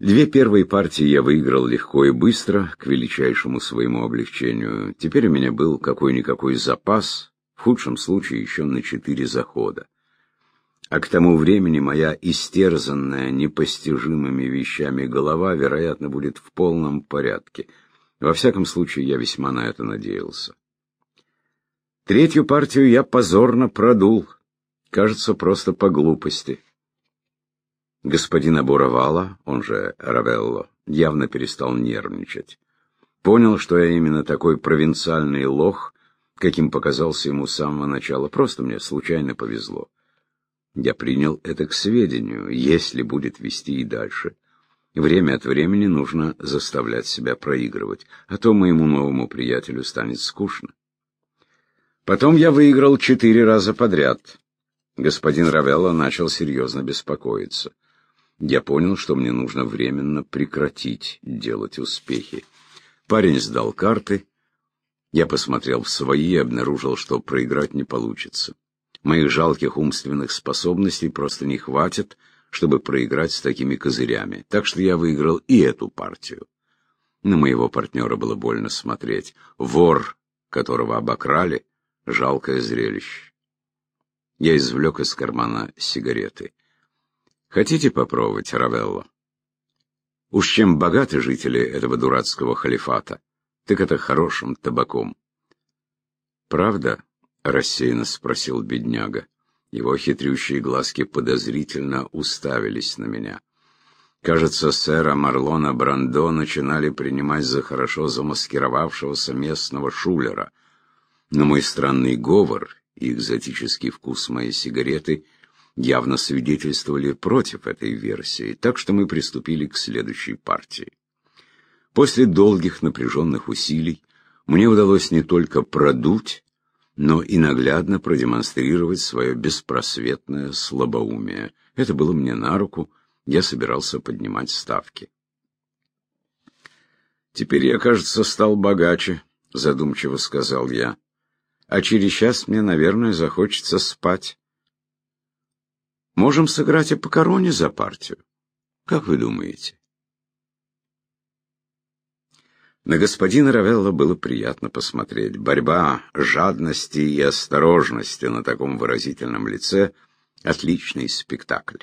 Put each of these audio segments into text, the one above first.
Две первые партии я выиграл легко и быстро, к величайшему своему облегчению. Теперь у меня был какой-никакой запас, в худшем случае еще на четыре захода. А к тому времени моя истерзанная непостижимыми вещами голова, вероятно, будет в полном порядке. Во всяком случае, я весьма на это надеялся. Третью партию я позорно продул, кажется, просто по глупости. Господин Абуравала, он же Равелло, явно перестал нервничать. Понял, что я именно такой провинциальный лох, каким показался ему с самого начала. Просто мне случайно повезло. Я принял это к сведению. Если будет вести и дальше, время от времени нужно заставлять себя проигрывать, а то моему новому приятелю станет скучно. Потом я выиграл четыре раза подряд. Господин Равелло начал серьезно беспокоиться я понял, что мне нужно временно прекратить делать успехи. Парень сдал карты. Я посмотрел в свои и обнаружил, что проиграть не получится. Моих жалких умственных способностей просто не хватит, чтобы проиграть с такими козырями. Так что я выиграл и эту партию. На моего партнера было больно смотреть. Вор, которого обокрали, жалкое зрелище. Я извлек из кармана сигареты. Хотите попробовать, Равелло? Уж чем богаты жители этого дурацкого халифата, так это хорошим табаком. Правда? — рассеянно спросил бедняга. Его хитрющие глазки подозрительно уставились на меня. Кажется, сэра Марлона Брандо начинали принимать за хорошо замаскировавшегося местного шулера. Но мой странный говор и экзотический вкус моей сигареты — явно свидетельствовали против этой версии, так что мы приступили к следующей партии. После долгих напряженных усилий мне удалось не только продуть, но и наглядно продемонстрировать свое беспросветное слабоумие. Это было мне на руку, я собирался поднимать ставки. «Теперь я, кажется, стал богаче», — задумчиво сказал я. «А через час мне, наверное, захочется спать». Можем сыграть и по короне за партию. Как вы думаете? На господина Равелла было приятно посмотреть. Борьба жадности и осторожности на таком выразительном лице — отличный спектакль.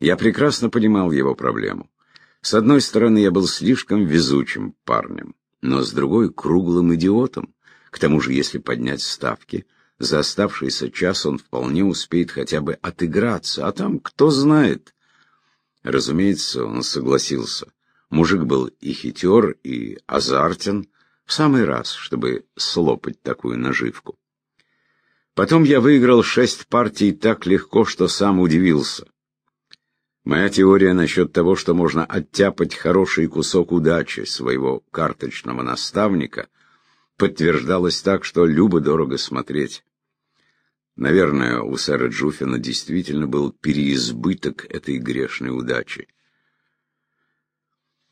Я прекрасно понимал его проблему. С одной стороны, я был слишком везучим парнем, но с другой — круглым идиотом. К тому же, если поднять ставки — за оставшийся час он вполне успеет хотя бы отыграться, а там кто знает. Разумеется, он согласился. Мужик был и хитер, и азартен, в самый раз, чтобы слопать такую наживку. Потом я выиграл шесть партий так легко, что сам удивился. Моя теория насчет того, что можно оттяпать хороший кусок удачи своего карточного наставника, подтверждалась так, что любо-дорого смотреть. Наверное, у сэра Джуфина действительно был переизбыток этой грешной удачи.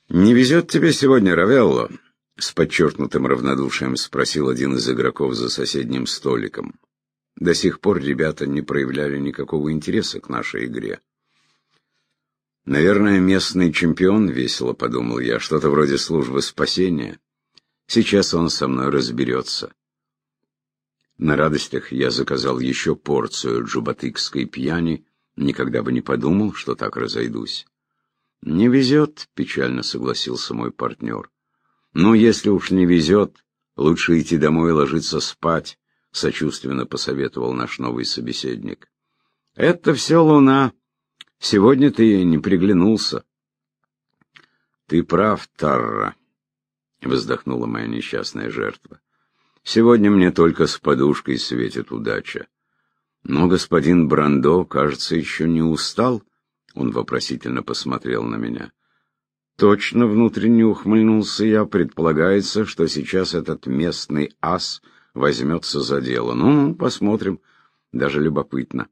«Не везет тебе сегодня, Равелло?» — с подчеркнутым равнодушием спросил один из игроков за соседним столиком. До сих пор ребята не проявляли никакого интереса к нашей игре. «Наверное, местный чемпион», — весело подумал я, — «что-то вроде службы спасения. Сейчас он со мной разберется». На радостях я заказал еще порцию джубатыкской пьяни, никогда бы не подумал, что так разойдусь. «Не везет», — печально согласился мой партнер. «Ну, если уж не везет, лучше идти домой и ложиться спать», — сочувственно посоветовал наш новый собеседник. «Это все луна. Сегодня ты не приглянулся». «Ты прав, Тарра», — вздохнула моя несчастная жертва. Сегодня мне только с подушкой светит удача. Но господин Брандо, кажется, еще не устал. Он вопросительно посмотрел на меня. Точно внутренне ухмыльнулся я. Предполагается, что сейчас этот местный ас возьмется за дело. Ну, посмотрим. Даже любопытно.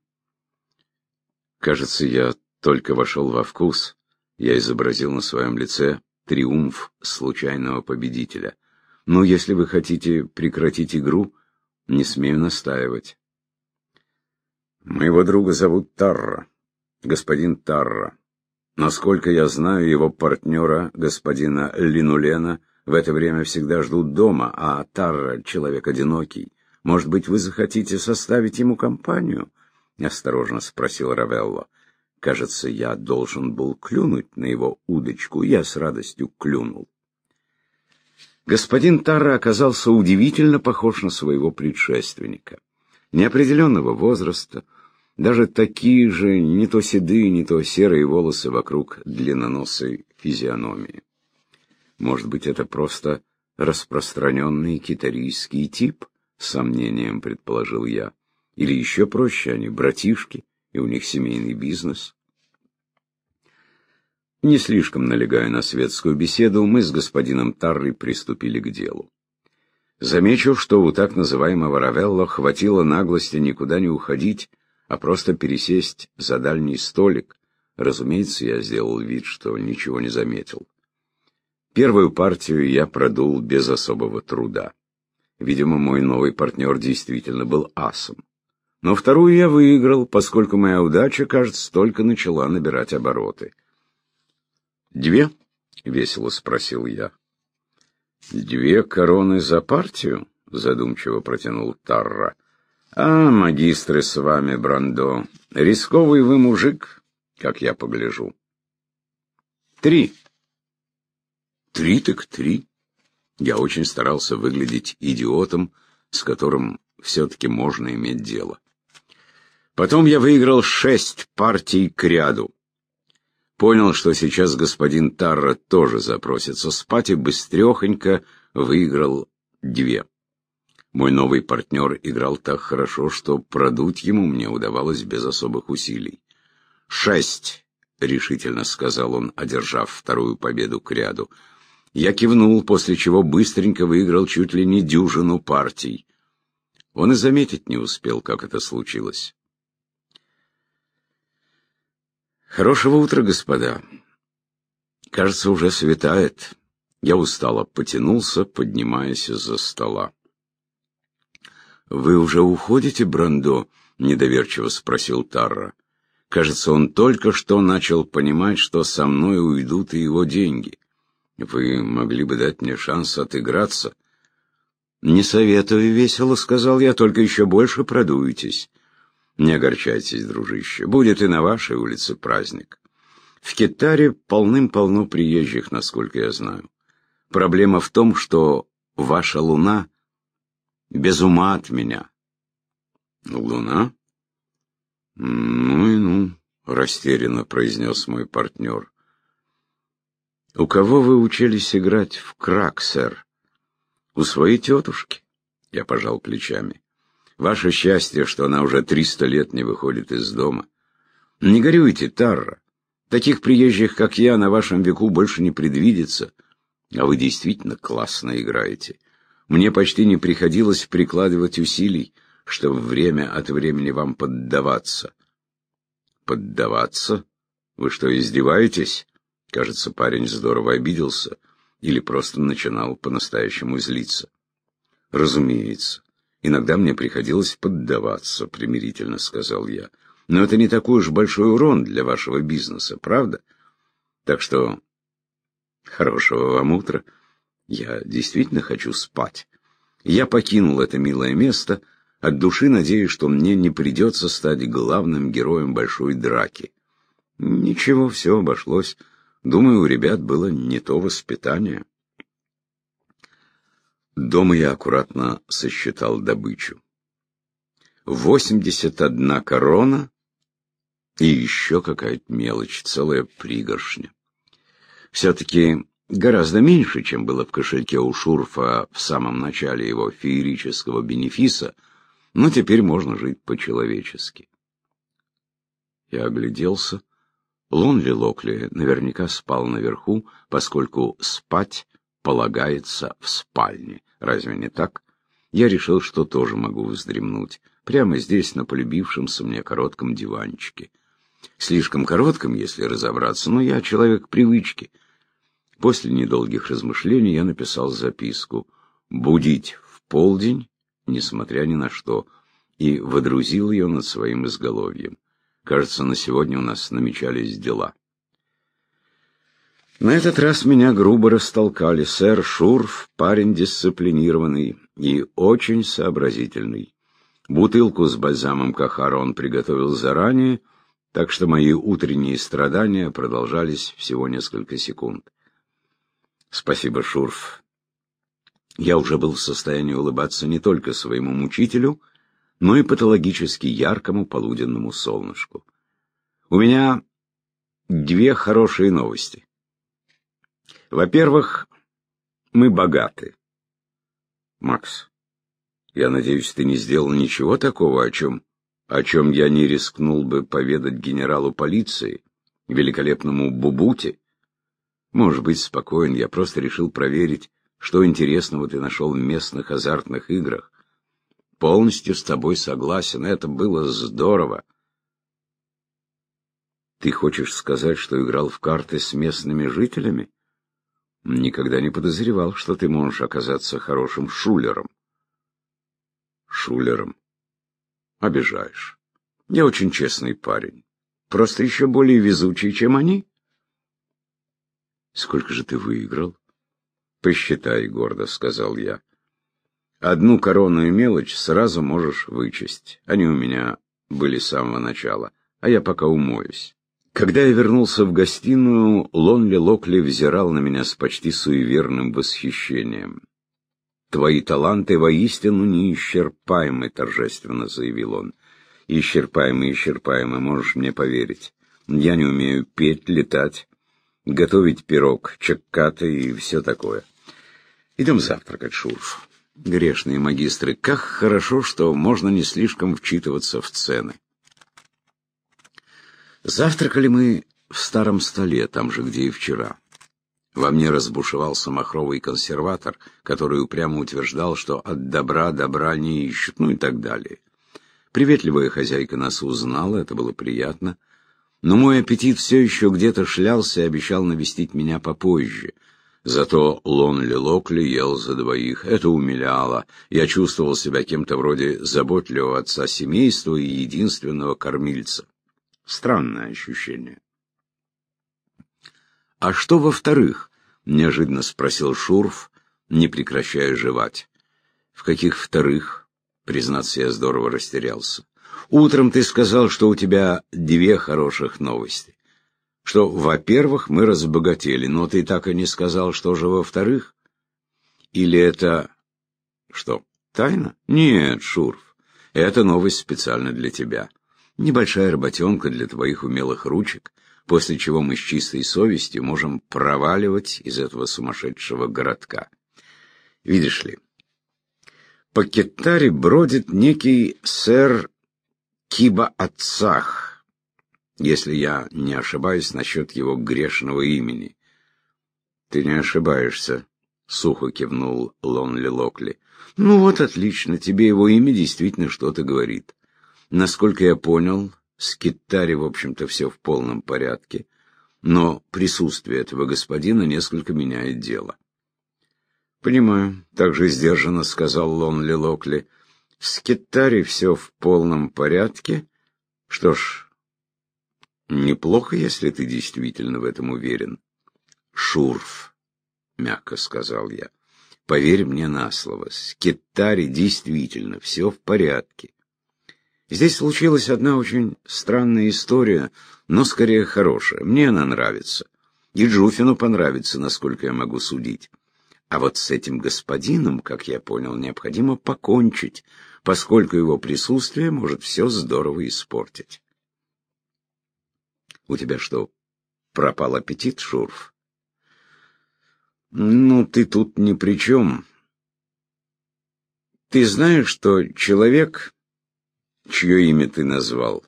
Кажется, я только вошел во вкус. Я изобразил на своем лице триумф случайного победителя. Но если вы хотите прекратить игру, не смею настаивать. Моего друга зовут Тарра, господин Тарра. Насколько я знаю, его партнера, господина Линулена, в это время всегда ждут дома, а Тарра — человек одинокий. Может быть, вы захотите составить ему компанию?» — осторожно спросил Равелло. Кажется, я должен был клюнуть на его удочку, я с радостью клюнул. Господин Тарра оказался удивительно похож на своего предшественника. Неопределенного возраста, даже такие же не то седые, не то серые волосы вокруг длинноносой физиономии. Может быть, это просто распространенный китарийский тип, с сомнением предположил я. Или еще проще, они братишки, и у них семейный бизнес. Не слишком налегая на светскую беседу, мы с господином Таррой приступили к делу. Замечу, что у так называемого Равелло хватило наглости никуда не уходить, а просто пересесть за дальний столик. Разумеется, я сделал вид, что ничего не заметил. Первую партию я продул без особого труда. Видимо, мой новый партнер действительно был асом. Но вторую я выиграл, поскольку моя удача, кажется, только начала набирать обороты. «Две?» — весело спросил я. «Две короны за партию?» — задумчиво протянул Тарра. «А, магистры с вами, Брандо, рисковый вы мужик, как я погляжу». «Три». «Три так три». Я очень старался выглядеть идиотом, с которым все-таки можно иметь дело. Потом я выиграл шесть партий к ряду. Понял, что сейчас господин Тарра тоже запросится спать, и быстрехонько выиграл две. Мой новый партнер играл так хорошо, что продуть ему мне удавалось без особых усилий. «Шесть!» — решительно сказал он, одержав вторую победу к ряду. Я кивнул, после чего быстренько выиграл чуть ли не дюжину партий. Он и заметить не успел, как это случилось. Хорошего утра, господа. Кажется, уже светает. Я устало потянулся, поднимаясь из-за стола. «Вы уже уходите, Брандо?» — недоверчиво спросил Тарра. «Кажется, он только что начал понимать, что со мной уйдут и его деньги. Вы могли бы дать мне шанс отыграться». «Не советую весело», — сказал я, — «только еще больше продуетесь. Не огорчайтесь, дружище, будет и на вашей улице праздник. В Китаре полным-полно приезжих, насколько я знаю. Проблема в том, что ваша луна без ума от меня. Луна? Ну и ну, растерянно произнес мой партнер. У кого вы учились играть в крак, сэр? У своей тетушки. Я пожал плечами. Ваше счастье, что она уже триста лет не выходит из дома. Не горюйте, Тарра. Таких приезжих, как я, на вашем веку больше не предвидится. А вы действительно классно играете. Мне почти не приходилось прикладывать усилий, чтобы время от времени вам поддаваться. Поддаваться? Вы что, издеваетесь? Кажется, парень здорово обиделся или просто начинал по-настоящему злиться. Разумеется. Иногда мне приходилось поддаваться, примирительно сказал я. Но это не такой уж большой урон для вашего бизнеса, правда? Так что хорошего вам утра. Я действительно хочу спать. Я покинул это милое место, от души надеясь, что мне не придется стать главным героем большой драки. Ничего, все обошлось. Думаю, у ребят было не то воспитание. Дома я аккуратно сосчитал добычу. Восемьдесят одна корона и еще какая-то мелочь, целая пригоршня. Все-таки гораздо меньше, чем было в кошельке у Шурфа в самом начале его феерического бенефиса, но теперь можно жить по-человечески. Я огляделся. Лонли Локли наверняка спал наверху, поскольку спать полагается в спальне. Разве не так? Я решил, что тоже могу вздремнуть. Прямо здесь, на полюбившемся мне коротком диванчике. Слишком коротком, если разобраться, но я человек привычки. После недолгих размышлений я написал записку «Будить в полдень, несмотря ни на что», и водрузил ее над своим изголовьем. Кажется, на сегодня у нас намечались дела. На этот раз меня грубо растолкали. Сэр Шурф, парень дисциплинированный и очень сообразительный. Бутылку с бальзамом Кахара он приготовил заранее, так что мои утренние страдания продолжались всего несколько секунд. Спасибо, Шурф. Я уже был в состоянии улыбаться не только своему мучителю, но и патологически яркому полуденному солнышку. У меня две хорошие новости. Во-первых, мы богаты. Макс, я надеюсь, ты не сделал ничего такого, о чем, о чем я не рискнул бы поведать генералу полиции, великолепному Бубуте. Может быть, спокоен, я просто решил проверить, что интересного ты нашел в местных азартных играх. Полностью с тобой согласен, это было здорово. Ты хочешь сказать, что играл в карты с местными жителями? Никогда не подозревал, что ты можешь оказаться хорошим шулером. Шулером? Обижаешь. Я очень честный парень. Просто еще более везучий, чем они. Сколько же ты выиграл? Посчитай, гордо сказал я. Одну коронную мелочь сразу можешь вычесть. Они у меня были с самого начала, а я пока умоюсь. Когда я вернулся в гостиную, Лонли Локли взирал на меня с почти суеверным восхищением. «Твои таланты воистину неисчерпаемы», — торжественно заявил он. «Исчерпаемы, исчерпаемы, можешь мне поверить. Я не умею петь, летать, готовить пирог, чеккаты и все такое. Идем завтракать, Шурф. Грешные магистры, как хорошо, что можно не слишком вчитываться в цены». Завтракали мы в старом столе, там же, где и вчера. Во мне разбушевался махровый консерватор, который упрямо утверждал, что от добра добра не ищут, ну и так далее. Приветливая хозяйка нас узнала, это было приятно. Но мой аппетит все еще где-то шлялся и обещал навестить меня попозже. Зато Лонли Локли ел за двоих. Это умиляло. Я чувствовал себя кем-то вроде заботливого отца семейства и единственного кормильца. Странное ощущение. «А что во-вторых?» — неожиданно спросил Шурф, не прекращая жевать. «В каких вторых?» — признаться, я здорово растерялся. «Утром ты сказал, что у тебя две хороших новости. Что, во-первых, мы разбогатели, но ты так и не сказал, что же во-вторых? Или это... что, тайна? Нет, Шурф, это новость специально для тебя». Небольшая работенка для твоих умелых ручек, после чего мы с чистой совестью можем проваливать из этого сумасшедшего городка. Видишь ли, по Китаре бродит некий сэр Киба-Отцах, если я не ошибаюсь насчет его грешного имени. Ты не ошибаешься, — сухо кивнул Лонли Локли. Ну вот отлично, тебе его имя действительно что-то говорит. Насколько я понял, с Китари, в общем-то, все в полном порядке, но присутствие этого господина несколько меняет дело. «Понимаю», — также сдержанно сказал Лонли Локли. «С Китари все в полном порядке? Что ж, неплохо, если ты действительно в этом уверен». «Шурф», — мягко сказал я, — «поверь мне на слово, с Китари действительно все в порядке. Здесь случилась одна очень странная история, но скорее хорошая. Мне она нравится. И Джуфину понравится, насколько я могу судить. А вот с этим господином, как я понял, необходимо покончить, поскольку его присутствие может все здорово испортить. У тебя что, пропал аппетит, Шурф? Ну, ты тут ни при чем. Ты знаешь, что человек чье имя ты назвал.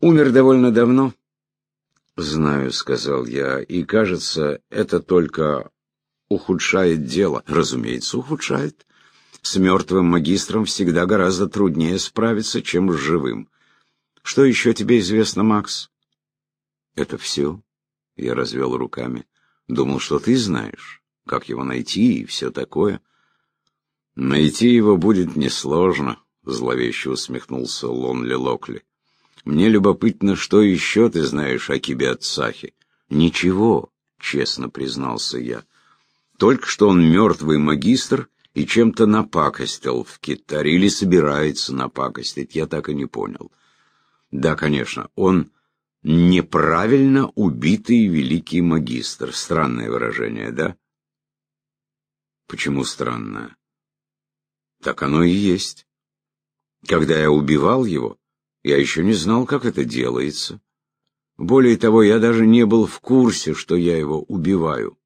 Умер довольно давно. Знаю, сказал я, и кажется, это только ухудшает дело. Разумеется, ухудшает. С мертвым магистром всегда гораздо труднее справиться, чем с живым. Что еще тебе известно, Макс? Это все. Я развел руками. Думал, что ты знаешь, как его найти и все такое. «Найти его будет несложно», — зловеще усмехнулся Лонли Локли. «Мне любопытно, что еще ты знаешь о Кибе Ацахи. Ничего, честно признался я. Только что он мертвый магистр и чем-то напакостил в Китаре или собирается напакостить, я так и не понял. Да, конечно, он неправильно убитый великий магистр. Странное выражение, да? Почему странное? Так оно и есть. Когда я убивал его, я еще не знал, как это делается. Более того, я даже не был в курсе, что я его убиваю.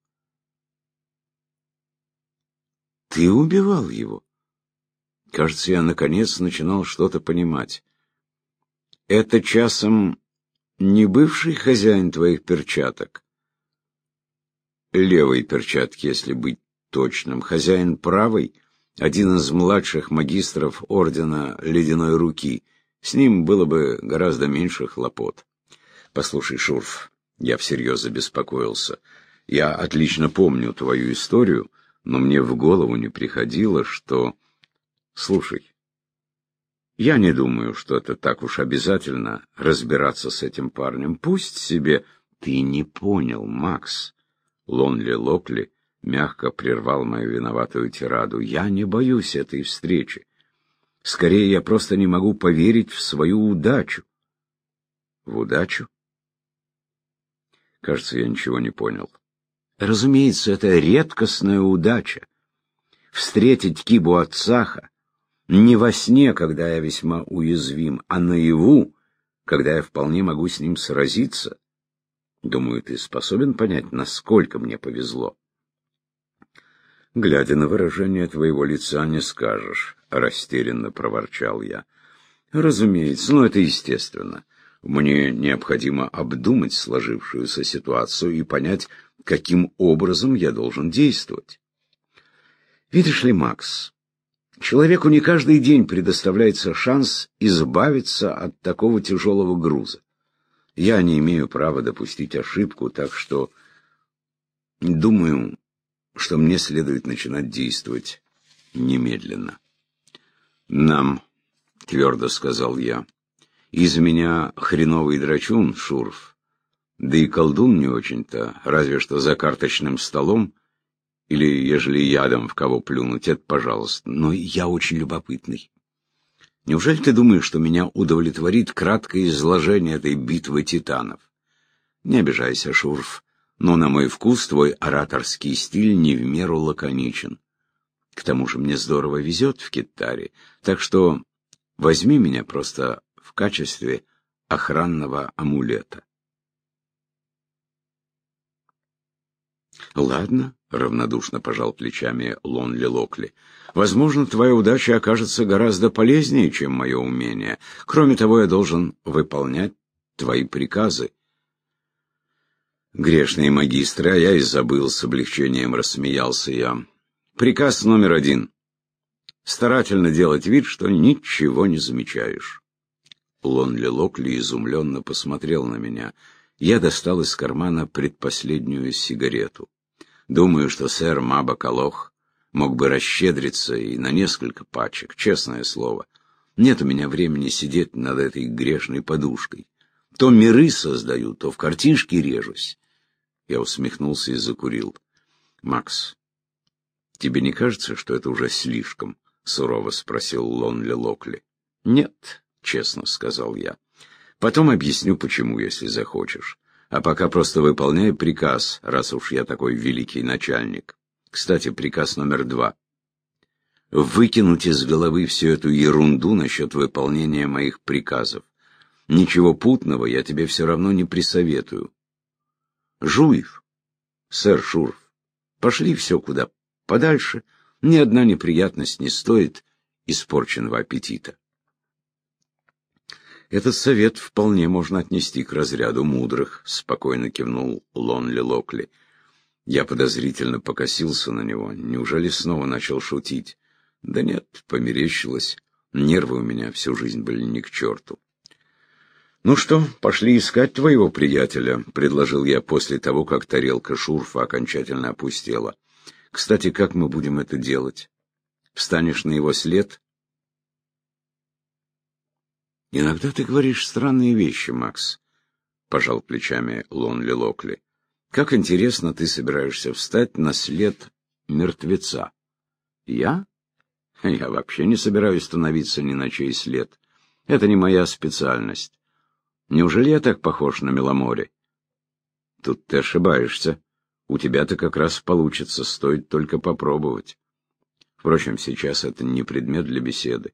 Ты убивал его? Кажется, я наконец начинал что-то понимать. Это часом не бывший хозяин твоих перчаток? Левой перчатки, если быть точным. Хозяин правой — один из младших магистров Ордена Ледяной Руки. С ним было бы гораздо меньше хлопот. Послушай, Шурф, я всерьез забеспокоился. Я отлично помню твою историю, но мне в голову не приходило, что... Слушай, я не думаю, что это так уж обязательно разбираться с этим парнем. Пусть себе... Ты не понял, Макс. Лонли Локли мягко прервал мою виноватую тираду. Я не боюсь этой встречи. Скорее, я просто не могу поверить в свою удачу. В удачу? Кажется, я ничего не понял. Разумеется, это редкостная удача. Встретить Кибу Ацаха не во сне, когда я весьма уязвим, а наяву, когда я вполне могу с ним сразиться. Думаю, ты способен понять, насколько мне повезло. Глядя на выражение твоего лица, не скажешь, — растерянно проворчал я. Разумеется, но это естественно. Мне необходимо обдумать сложившуюся ситуацию и понять, каким образом я должен действовать. Видишь ли, Макс, Человеку не каждый день предоставляется шанс избавиться от такого тяжелого груза. Я не имею права допустить ошибку, так что думаю, что мне следует начинать действовать немедленно. «Нам», — твердо сказал я, — «из меня хреновый драчун, Шурф, да и колдун не очень-то, разве что за карточным столом, или, ежели ядом в кого плюнуть, это пожалуйста. Но я очень любопытный. Неужели ты думаешь, что меня удовлетворит краткое изложение этой битвы титанов? Не обижайся, Шурф, но на мой вкус твой ораторский стиль не в меру лаконичен. К тому же мне здорово везет в Китаре, так что возьми меня просто в качестве охранного амулета. Ладно, — равнодушно пожал плечами Лонли Локли. «Возможно, твоя удача окажется гораздо полезнее, чем мое умение. Кроме того, я должен выполнять твои приказы». Грешные магистры, а я и забыл, с облегчением рассмеялся я. Приказ номер один. Старательно делать вид, что ничего не замечаешь. Лонли Локли изумленно посмотрел на меня. Я достал из кармана предпоследнюю сигарету. Думаю, что сэр Мабакалох мог бы расщедриться и на несколько пачек, честное слово. Нет у меня времени сидеть над этой грешной подушкой. То миры создаю, то в картишки режусь. Я усмехнулся и закурил. «Макс, тебе не кажется, что это уже слишком?» — сурово спросил Лонли Локли. «Нет», — честно сказал я. «Потом объясню, почему, если захочешь. А пока просто выполняй приказ, раз уж я такой великий начальник. Кстати, приказ номер два. Выкинуть из головы всю эту ерунду насчет выполнения моих приказов. Ничего путного я тебе все равно не присоветую. Жуев, сэр Шурф, пошли все куда подальше. Ни одна неприятность не стоит испорченного аппетита. Этот совет вполне можно отнести к разряду мудрых, спокойно кивнул Лонли Локли. Я подозрительно покосился на него. Неужели снова начал шутить? Да нет, померещилось. Нервы у меня всю жизнь были ни к черту. «Ну что, пошли искать твоего приятеля», — предложил я после того, как тарелка шурфа окончательно опустела. «Кстати, как мы будем это делать? Встанешь на его след «Иногда ты говоришь странные вещи, Макс», — пожал плечами Лонли Локли. Как интересно ты собираешься встать на след мертвеца. Я? Я вообще не собираюсь становиться ни на чей след. Это не моя специальность. Неужели я так похож на Меломоре? Тут ты ошибаешься. У тебя-то как раз получится, стоит только попробовать. Впрочем, сейчас это не предмет для беседы.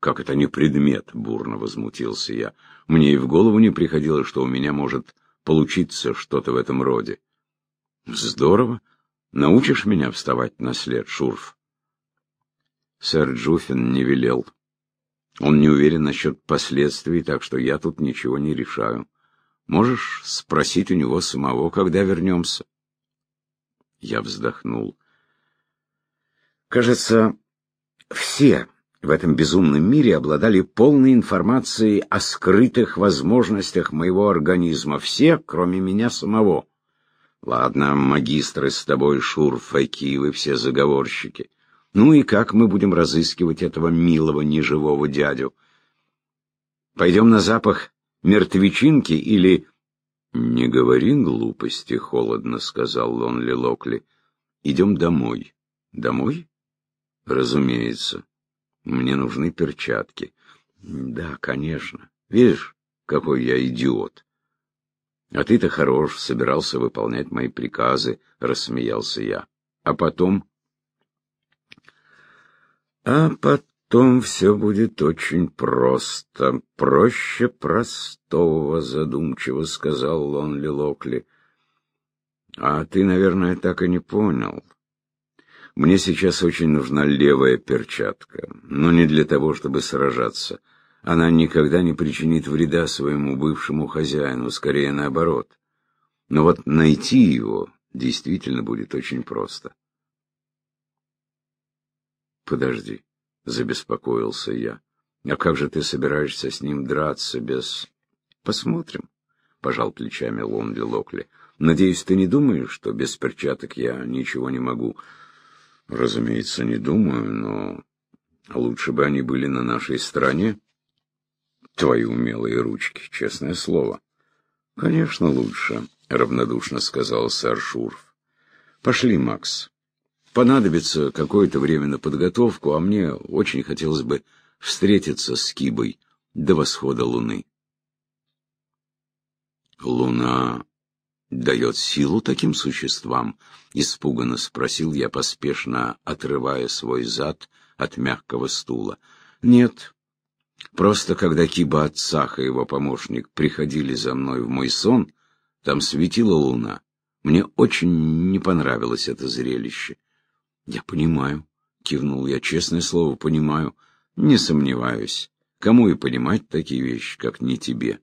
Как это не предмет? Бурно возмутился я. Мне и в голову не приходило, что у меня может получиться что-то в этом роде. Здорово. Научишь меня вставать на след, Шурф? Сэр Джуфин не велел. Он не уверен насчет последствий, так что я тут ничего не решаю. Можешь спросить у него самого, когда вернемся. Я вздохнул. Кажется, все в этом безумном мире обладали полной информацией о скрытых возможностях моего организма. Все, кроме меня самого. Ладно, магистры с тобой, Шурф, вы все заговорщики. Ну и как мы будем разыскивать этого милого неживого дядю? Пойдем на запах мертвечинки или... «Не говори глупости», — холодно сказал Лонли Локли. «Идем домой». «Домой?» «Разумеется. Мне нужны перчатки». «Да, конечно. Видишь, какой я идиот». «А ты-то хорош, собирался выполнять мои приказы», — рассмеялся я. «А потом...» «А потом все будет очень просто. Проще простого», — задумчиво сказал Лонли Локли. «А ты, наверное, так и не понял. Мне сейчас очень нужна левая перчатка, но не для того, чтобы сражаться». Она никогда не причинит вреда своему бывшему хозяину, скорее наоборот. Но вот найти его действительно будет очень просто. Подожди, забеспокоился я. А как же ты собираешься с ним драться без... Посмотрим, пожал плечами Лонли Локли. Надеюсь, ты не думаешь, что без перчаток я ничего не могу? Разумеется, не думаю, но лучше бы они были на нашей стороне. Твои умелые ручки, честное слово. Конечно, лучше, равнодушно сказал сэр Шурф. Пошли, Макс. Понадобится какое-то время на подготовку, а мне очень хотелось бы встретиться с Кибой до восхода луны. Луна дает силу таким существам? Испуганно спросил я, поспешно отрывая свой зад от мягкого стула. Нет, Просто когда Киба Отцах и его помощник приходили за мной в мой сон, там светила луна. Мне очень не понравилось это зрелище. Я понимаю, кивнул я, честное слово, понимаю. Не сомневаюсь. Кому и понимать такие вещи, как не тебе.